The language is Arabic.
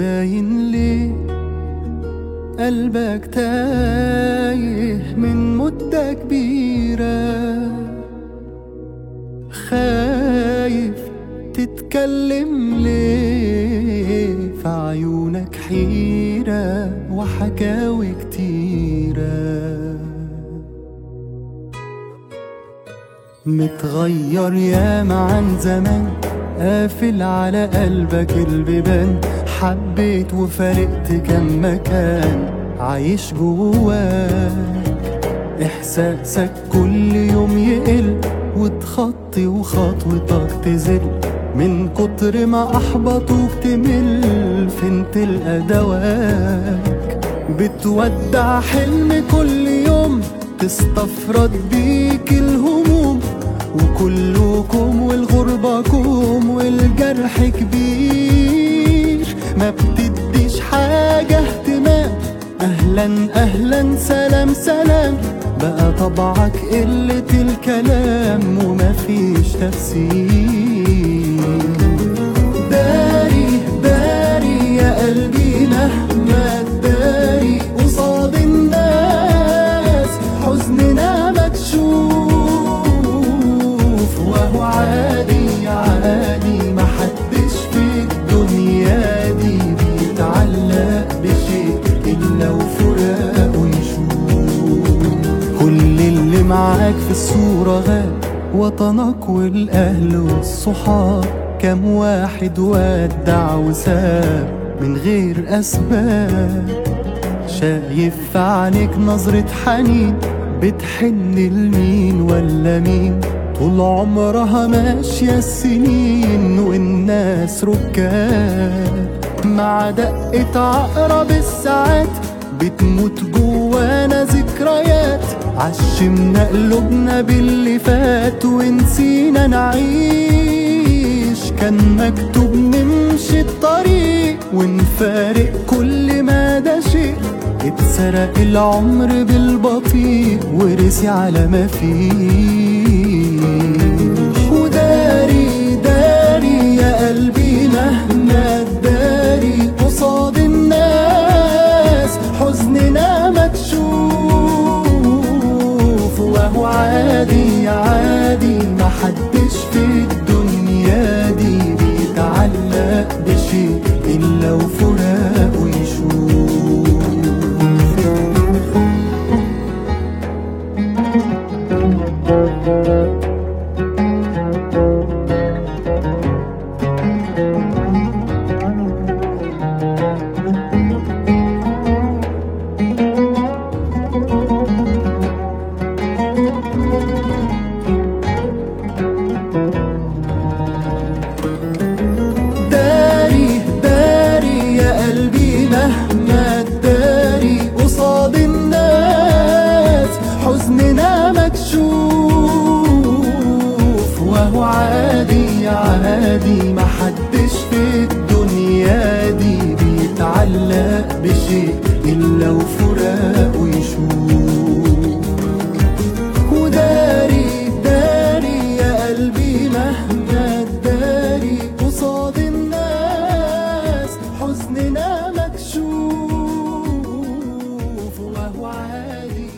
باين ليه. قلبك تايه من مدة كبيرة. خايف تتكلم ليه في عيونك حيرة وحكاوي كتيرة. متغير ياما عن زمان قافل على قلبك البيبان. حبيت وفارقت كم مكان عايش جواك. إحساسك كل يوم يقل وتخطي وخطوتك تزل. من كتر ما أحبطوك تمل فين تلقى دواك بتودع حلم كل يوم تستفرد بيك الهموم وكلكم والغربة كوم والجرح كبير. ما بتديش حاجة اهتمام. أهلا أهلا سلام سلام. بقى طبعك قلة الكلام ومفيش تفسير. معاك في الصورة غاب وطنك والأهل والصحاب. كم واحد ودع وساب من غير أسباب. شايف في عينيك نظرة حنين بتحن لمين ولا مين؟ طول عمرها ماشية السنين والناس ركاب. مع دقة عقرب الساعات بتموت جوانا ذكريات. عشمنا قلوبنا باللي فات ونسينا نعيش. كان مكتوب نمشي الطريق ونفارق كل ما ده شيء. اتسرق العمر بالبطيء ورسي على ما فيه. وداري عادي وعادي عادي محدش في الدنيا دي بيتعلق بشيء إلا وفراقه يشوف وداري داري يا قلبي مهما تداري قصاد الناس حزننا مكشوف. وهو عادي.